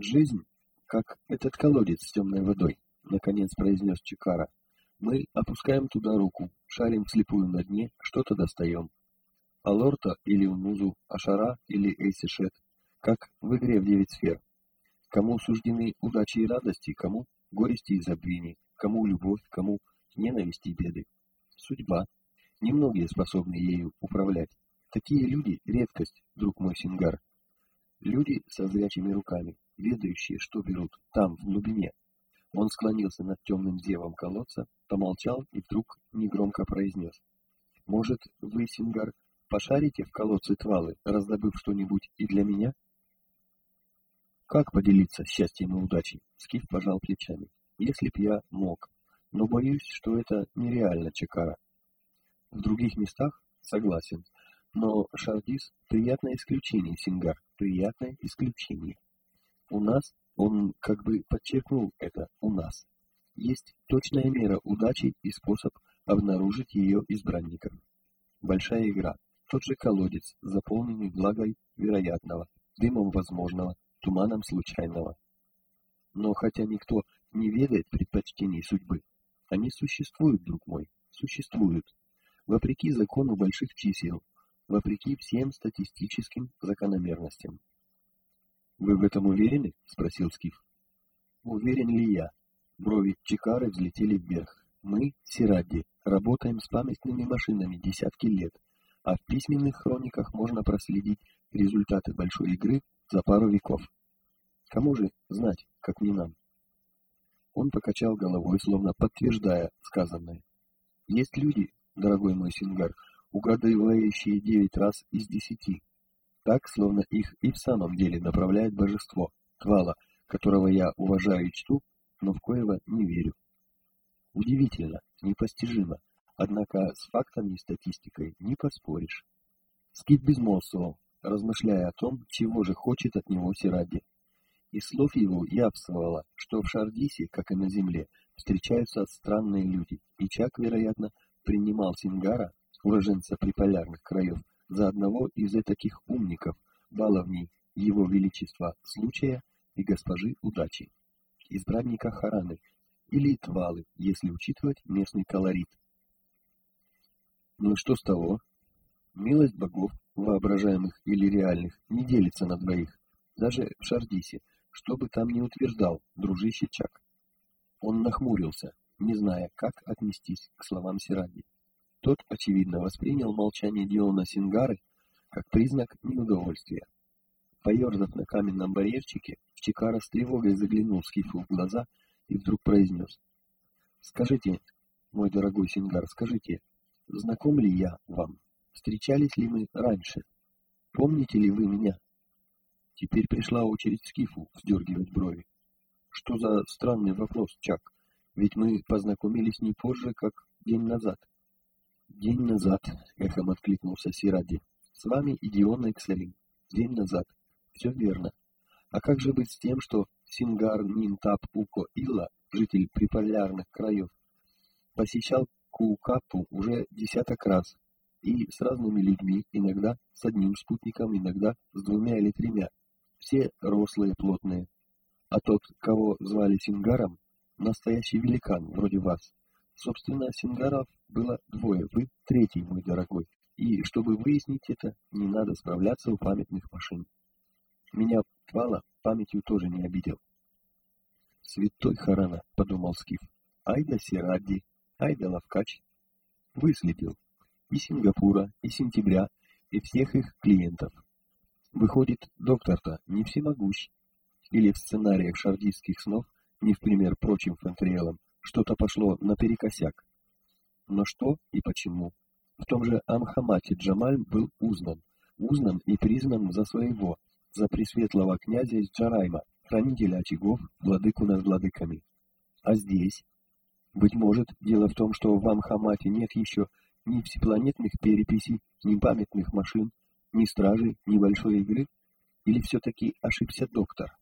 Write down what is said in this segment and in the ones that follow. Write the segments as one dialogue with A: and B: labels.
A: Жизнь, как этот колодец с темной водой, наконец произнес Чикара. Мы опускаем туда руку, шарим вслепую на дне, что-то достаем. Алорта или Унузу, Ашара или Эйсишет, как в игре в девять сфер. Кому суждены удачи и радости, кому горести и забвения, кому любовь, кому ненависть и беды. Судьба. Немногие способны ею управлять. Такие люди — редкость, друг мой Сингар. Люди со зрячими руками, ведающие, что берут там, в глубине. Он склонился над темным зевом колодца, помолчал и вдруг негромко произнес. «Может, вы, Сингар, пошарите в колодце Твалы, раздобыв что-нибудь и для меня?» «Как поделиться счастьем и удачей?» Скиф пожал плечами. «Если б я мог. Но боюсь, что это нереально, Чекара. В других местах согласен. Но Шардис — приятное исключение, Сингар, приятное исключение. У нас, он как бы подчеркнул это, у нас, есть точная мера удачи и способ обнаружить ее избранников. Большая игра, тот же колодец, заполненный влагой вероятного, дымом возможного, туманом случайного. Но хотя никто не ведает предпочтений судьбы, они существуют, друг мой, существуют. Вопреки закону больших чисел, вопреки всем статистическим закономерностям. «Вы в этом уверены?» — спросил Скиф. «Уверен ли я?» Брови Чикары взлетели вверх. «Мы, Сирадди, работаем с памятными машинами десятки лет, а в письменных хрониках можно проследить результаты большой игры за пару веков. Кому же знать, как не нам?» Он покачал головой, словно подтверждая сказанное. «Есть люди, дорогой мой Сингар, угадывающие девять раз из десяти. Так, словно их и в самом деле направляет божество, Твала, которого я уважаю и чту, но в коего не верю. Удивительно, непостижимо, однако с фактами и статистикой не поспоришь. Скит безмолвствовал, размышляя о том, чего же хочет от него Сиради. Из слов его явствовало, что в Шардисе, как и на земле, встречаются странные люди, и Чак, вероятно, принимал Сингара уроженца приполярных краев, за одного из таких умников, баловней его величества случая и госпожи удачи, избранника Хараны или Твалы, если учитывать местный колорит. Ну что с того? Милость богов, воображаемых или реальных, не делится на двоих, даже в Шардисе, что бы там ни утверждал дружище Чак. Он нахмурился, не зная, как отнестись к словам Сиради. Тот, очевидно, воспринял молчание Диона Сингары как признак неудовольствия. Поерзав на каменном барьерчике, Чикара с тревогой заглянул Скифу в глаза и вдруг произнес. «Скажите, мой дорогой Сингар, скажите, знаком ли я вам? Встречались ли мы раньше? Помните ли вы меня?» Теперь пришла очередь Скифу вздергивать брови. «Что за странный вопрос, Чак? Ведь мы познакомились не позже, как день назад». День назад, эхом откликнулся Сиради. С вами и Дион Экселин. День назад. Все верно. А как же быть с тем, что Сингар Нинтап Уко Илла, житель приполярных краев, посещал Куукапу уже десяток раз, и с разными людьми, иногда с одним спутником, иногда с двумя или тремя. Все рослые, плотные. А тот, кого звали Сингаром, настоящий великан, вроде вас. Собственно, Сингаров было двое, вы третий, мой дорогой. И чтобы выяснить это, не надо справляться у памятных машин. Меня Твала памятью тоже не обидел. Святой Харана, подумал Скиф. Ай да Сиради, ай да Лавкач. Выследил. И Сингапура, и Сентября, и всех их клиентов. Выходит, доктор-то не всемогущ. Или в сценариях шардистских снов, не в пример прочим фэнтриэлам, что-то пошло наперекосяк. Но что и почему? В том же Амхамате Джамаль был узнан, узнан и признан за своего, за пресветлого князя из Джарайма, хранителя очагов, владыку над владыками. А здесь? Быть может, дело в том, что в Амхамате нет еще ни всепланетных переписей, ни памятных машин, ни стражей, ни большой игры? Или все-таки ошибся доктор?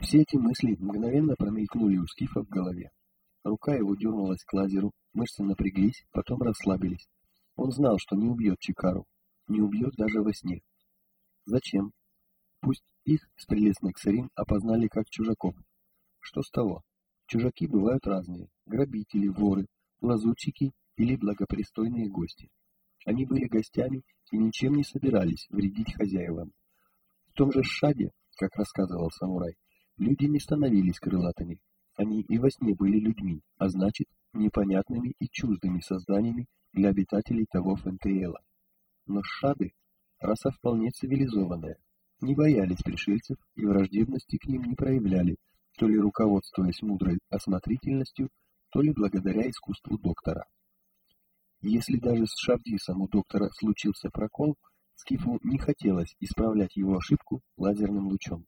A: Все эти мысли мгновенно промелькнули у Скифа в голове. Рука его дернулась к лазеру, мышцы напряглись, потом расслабились. Он знал, что не убьет Чикару, не убьет даже во сне. Зачем? Пусть их с прелестной Ксарин опознали как чужаков. Что с того? Чужаки бывают разные. Грабители, воры, лазутчики или благопристойные гости. Они были гостями и ничем не собирались вредить хозяевам. В том же Шаде, как рассказывал самурай, люди не становились крылатыми. Они и во сне были людьми, а значит, непонятными и чуждыми созданиями для обитателей того Фентеэла. Но Шады – раса вполне цивилизованная, не боялись пришельцев и враждебности к ним не проявляли, то ли руководствуясь мудрой осмотрительностью, то ли благодаря искусству доктора. Если даже с Шардисом у доктора случился прокол, Скифу не хотелось исправлять его ошибку лазерным лучом.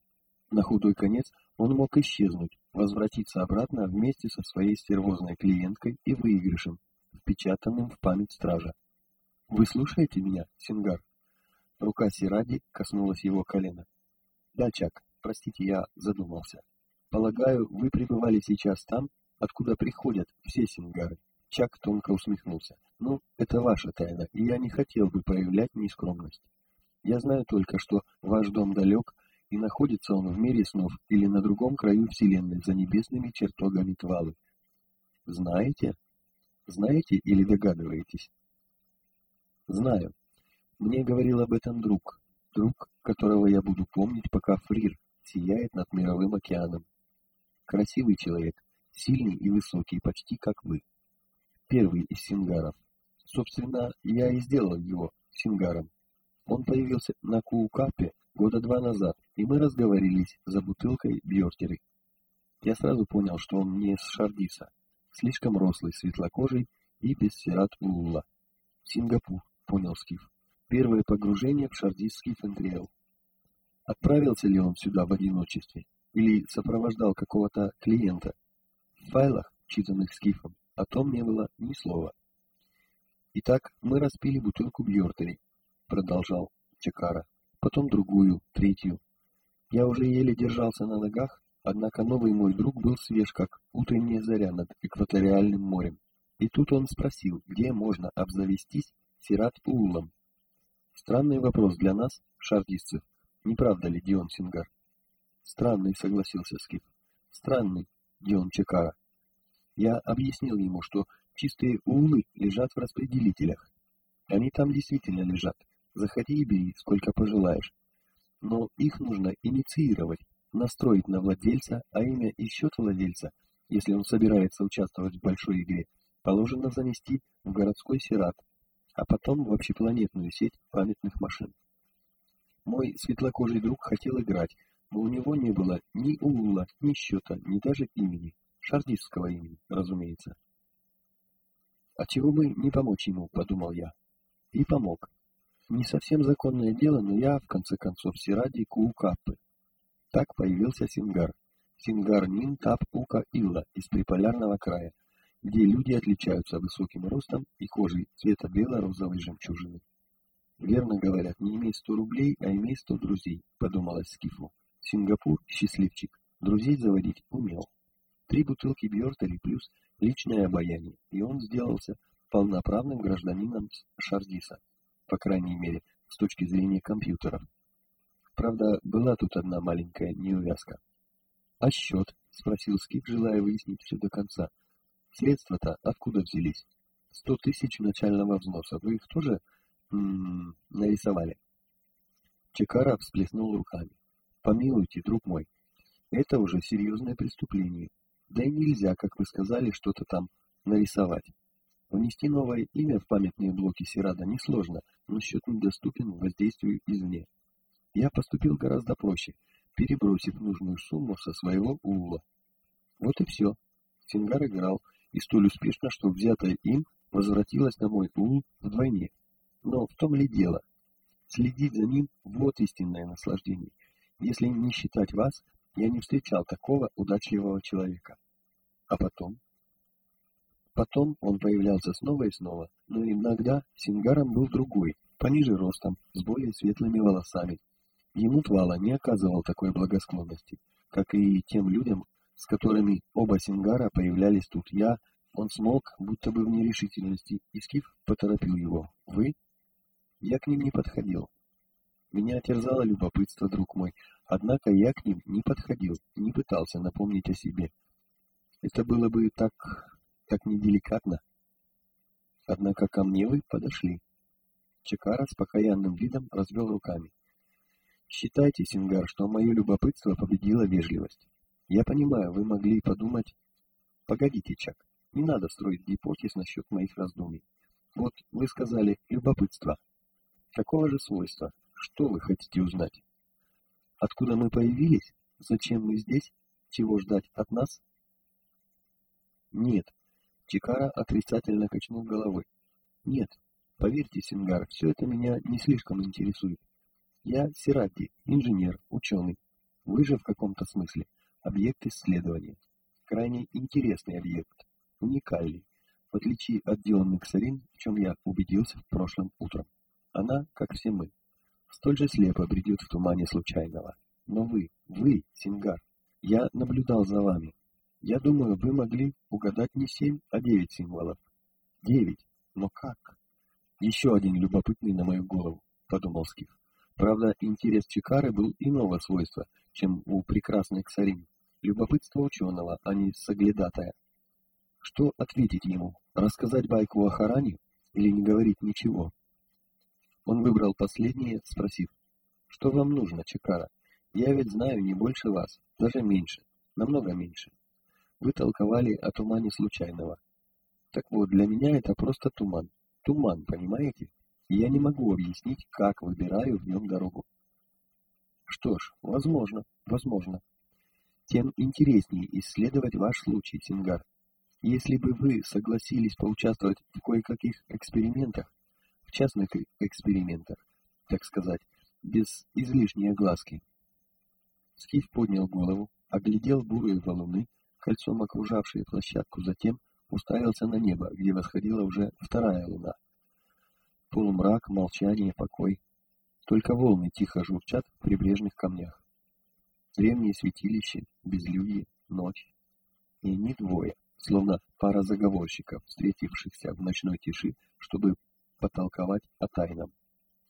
A: На худой конец он мог исчезнуть, возвратиться обратно вместе со своей стервозной клиенткой и выигрышем, впечатанным в память стража. «Вы слушаете меня, Сингар?» Рука Сиради коснулась его колена. «Да, Чак, простите, я задумался. Полагаю, вы пребывали сейчас там, откуда приходят все сингары». Чак тонко усмехнулся. «Ну, это ваша тайна, и я не хотел бы проявлять нескромность. Я знаю только, что ваш дом далек, и находится он в мире снов или на другом краю Вселенной, за небесными чертогами Твалы. Знаете? Знаете или догадываетесь? Знаю. Мне говорил об этом друг, друг, которого я буду помнить, пока Фрир сияет над мировым океаном. Красивый человек, сильный и высокий, почти как вы. Первый из сингаров. Собственно, я и сделал его сингаром. Он появился на Куукапе года два назад, и мы разговорились за бутылкой Бьортеры. Я сразу понял, что он не из Шардиса, слишком рослый, светлокожий и без сират Уула. Сингапур, понял Скиф. Первое погружение в шардистский фентриэл. Отправился ли он сюда в одиночестве или сопровождал какого-то клиента? В файлах, читанных Скифом, о том не было ни слова. Итак, мы распили бутылку Бьортери, продолжал Чекара, потом другую, третью. Я уже еле держался на ногах, однако новый мой друг был свеж, как утренняя заря над экваториальным морем. И тут он спросил, где можно обзавестись Сират-Уулом, Странный вопрос для нас, шардистцев. Не правда ли, Дион Сингар? Странный, согласился Скип. Странный, Дион Чекара. Я объяснил ему, что чистые улы лежат в распределителях. Они там действительно лежат. Заходи и бери, сколько пожелаешь. Но их нужно инициировать, настроить на владельца, а имя и счет владельца, если он собирается участвовать в большой игре, положено занести в городской сират, а потом в общепланетную сеть памятных машин. Мой светлокожий друг хотел играть, но у него не было ни улла, ни счета, ни даже имени. Шардистского имени, разумеется. А чего бы не помочь ему, подумал я. И помог. Не совсем законное дело, но я, в конце концов, Сиради Куукаппы. Так появился Сингар. Сингар Нин Тап Ука Илла из приполярного края, где люди отличаются высоким ростом и кожей цвета бело-розовой жемчужины. Верно говорят, не имей сто рублей, а имей сто друзей, подумалось Скифу. Сингапур – счастливчик, друзей заводить умел. Три бутылки Бьортери плюс личное обаяние, и он сделался полноправным гражданином Шардиса, по крайней мере, с точки зрения компьютеров. Правда, была тут одна маленькая неувязка. «А счет?» – спросил Скиф, желая выяснить все до конца – Средства-то откуда взялись? Сто тысяч начального взноса. Вы их тоже м -м, нарисовали? Чекара всплеснул руками. Помилуйте, друг мой, это уже серьезное преступление. Да и нельзя, как вы сказали, что-то там нарисовать. Внести новое имя в памятные блоки Сирада несложно, но счет недоступен воздействию извне. Я поступил гораздо проще, перебросив нужную сумму со своего ула. Вот и все. Сингар играл, и столь успешно, что взятое им возвратилось на мой ум вдвойне. Но в том ли дело? Следить за ним – вот истинное наслаждение. Если не считать вас, я не встречал такого удачливого человека. А потом? Потом он появлялся снова и снова, но иногда сингаром был другой, пониже ростом, с более светлыми волосами. Ему Твала не оказывал такой благосклонности, как и тем людям, с которыми оба Сингара появлялись тут. Я, он смолк, будто бы в нерешительности, и Скиф поторопил его. Вы? Я к ним не подходил. Меня терзало любопытство, друг мой, однако я к ним не подходил, не пытался напомнить о себе. Это было бы так... так неделикатно. Однако ко мне вы подошли. Чекара с покаянным видом развел руками. Считайте, Сингар, что мое любопытство победило вежливость. Я понимаю, вы могли подумать... Погодите, Чак, не надо строить гипотез насчет моих раздумий. Вот вы сказали «любопытство». Какого же свойства? Что вы хотите узнать? Откуда мы появились? Зачем мы здесь? Чего ждать от нас? Нет. Чикара отрицательно качнул головой. Нет. Поверьте, Сингар, все это меня не слишком интересует. Я Сиради, инженер, ученый. Вы же в каком-то смысле объект исследования. Крайне интересный объект, уникальный, в отличие от Дионы Ксарин, в чем я убедился в прошлом утром. Она, как все мы, столь же слепо бредет в тумане случайного. Но вы, вы, Сингар, я наблюдал за вами. Я думаю, вы могли угадать не семь, а девять символов. Девять? Но как? Еще один любопытный на мою голову, подумал Скиф. Правда, интерес Чикары был иного свойства, чем у прекрасной Ксарин. Любопытство ученого, а не соглядатая. Что ответить ему? Рассказать байку о Харане или не говорить ничего? Он выбрал последнее, спросив, «Что вам нужно, Чекара? Я ведь знаю не больше вас, даже меньше, намного меньше. Вы толковали о тумане случайного. Так вот, для меня это просто туман. Туман, понимаете? Я не могу объяснить, как выбираю в нем дорогу. Что ж, возможно, возможно. Тем интереснее исследовать ваш случай, Сингар. Если бы вы согласились поучаствовать в кое-каких экспериментах, в частных экспериментах, так сказать, без излишней огласки. Скиф поднял голову, оглядел бурые валуны, кольцом окружавшие площадку, затем уставился на небо, где восходила уже вторая луна. Полумрак, молчание, покой. Только волны тихо журчат в прибрежных камнях. Древние святилища, безлюдье, ночь. И они двое, словно пара заговорщиков, встретившихся в ночной тиши, чтобы потолковать о тайном,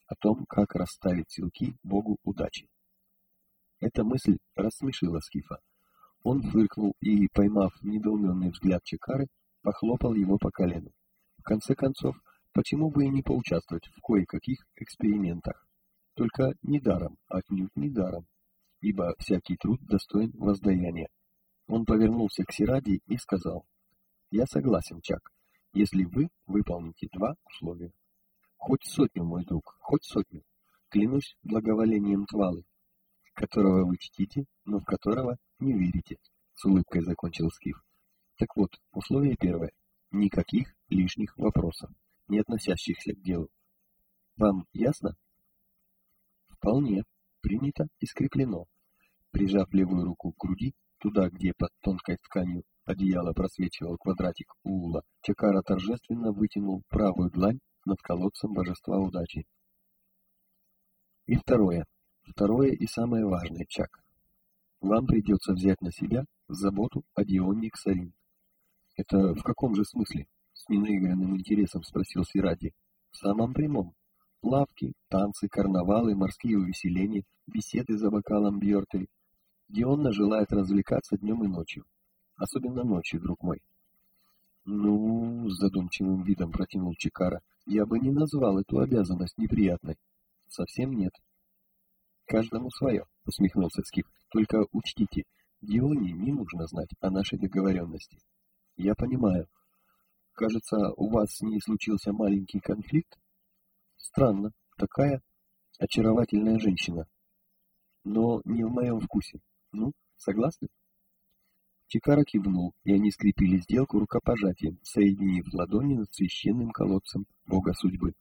A: о том, как расставить силки Богу удачи. Эта мысль рассмешила Скифа. Он фыркнул и, поймав недоуменный взгляд Чекары, похлопал его по колену. В конце концов, почему бы и не поучаствовать в кое-каких экспериментах? Только не даром, отнюдь не даром, ибо всякий труд достоин воздаяния. Он повернулся к Сиради и сказал, «Я согласен, Чак если вы выполните два условия. Хоть сотню, мой друг, хоть сотню. Клянусь благоволением Твалы, которого вы чтите, но в которого не верите, с улыбкой закончил Скиф. Так вот, условие первое. Никаких лишних вопросов, не относящихся к делу. Вам ясно? Вполне. Принято и скреплено. Прижав левую руку к груди, туда, где под тонкой тканью одеяла просвечивал квадратик уула, Чакара торжественно вытянул правую длань над колодцем божества удачи. И второе. Второе и самое важное, Чак. Вам придется взять на себя заботу о Дионе Ксарин. Это в каком же смысле? С ненаигранным интересом спросил Сиради. В самом прямом. Лавки, танцы, карнавалы, морские увеселения, беседы за бокалом Бьортель. Дионна желает развлекаться днем и ночью. Особенно ночью, друг мой. Ну, с задумчивым видом протянул Чикара, я бы не назвал эту обязанность неприятной. Совсем нет. Каждому свое, усмехнулся Скиф. Только учтите, Дионе не нужно знать о нашей договоренности. Я понимаю. Кажется, у вас с ней случился маленький конфликт? Странно, такая очаровательная женщина. Но не в моем вкусе. Ну, согласны? Чикара кивнул, и они скрепили сделку рукопожатием, соединив ладони над священным колодцем бога судьбы.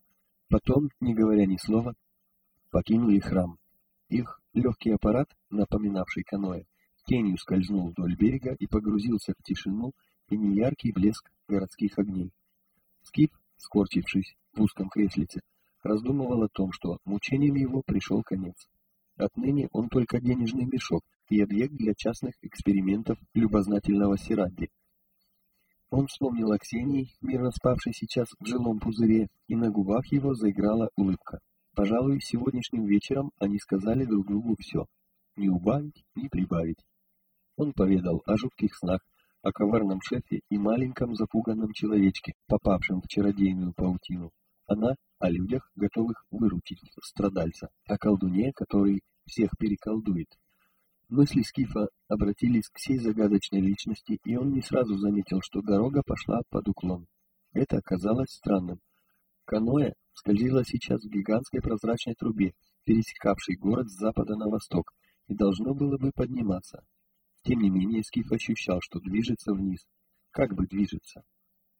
A: Потом, не говоря ни слова, покинули храм. Их легкий аппарат, напоминавший каноэ, тенью скользнул вдоль берега и погрузился в тишину и неяркий блеск городских огней. Скип, скорчившись в узком креслице, раздумывал о том, что мучением его пришел конец. Отныне он только денежный мешок, и объект для частных экспериментов любознательного Сирадди. Он вспомнил о Ксении, мирно спавшей сейчас в жилом пузыре, и на губах его заиграла улыбка. Пожалуй, сегодняшним вечером они сказали друг другу все. Не убавить, не прибавить. Он поведал о жутких снах, о коварном шефе и маленьком запуганном человечке, попавшем в чародейную паутину. Она о людях, готовых выручить страдальца, о колдуне, который всех переколдует. Мысли Скифа обратились к сей загадочной личности, и он не сразу заметил, что дорога пошла под уклон. Это оказалось странным. Каноэ скользило сейчас в гигантской прозрачной трубе, пересекавшей город с запада на восток, и должно было бы подниматься. Тем не менее, Скиф ощущал, что движется вниз. Как бы движется?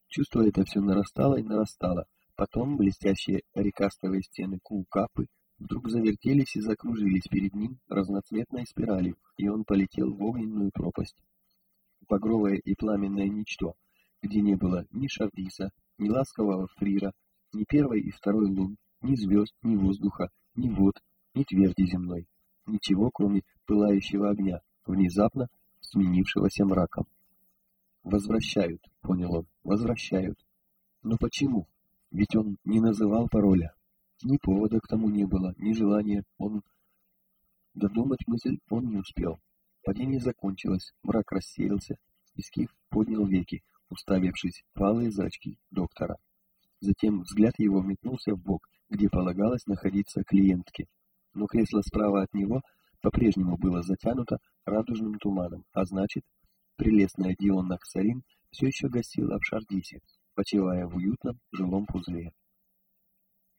A: Чувство это все нарастало и нарастало. Потом блестящие рекастовые стены Кулкапы вдруг завертелись и закружились перед ним разноцветной спиралью, и он полетел в огненную пропасть. Багровое и пламенное ничто, где не было ни Шардиса, ни ласкового Фрира, ни первой и второй лун, ни звезд, ни воздуха, ни вод, ни тверди земной. Ничего, кроме пылающего огня, внезапно сменившегося мраком. «Возвращают», — понял он, — «возвращают». Но почему? Ведь он не называл пароля. Ни повода к тому не было, ни желания. Он... Додумать мысль он не успел. Падение закончилось, мрак рассеялся, и Скиф поднял веки, уставившись в палые зрачки доктора. Затем взгляд его метнулся в бок, где полагалось находиться клиентке. Но кресло справа от него по-прежнему было затянуто радужным туманом, а значит, прелестная Дионна Ксарин все еще гостила в Шардисе, почивая в уютном жилом пузыре.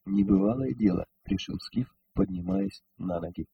A: Небывалое дело, решил Скиф, поднимаясь на ноги.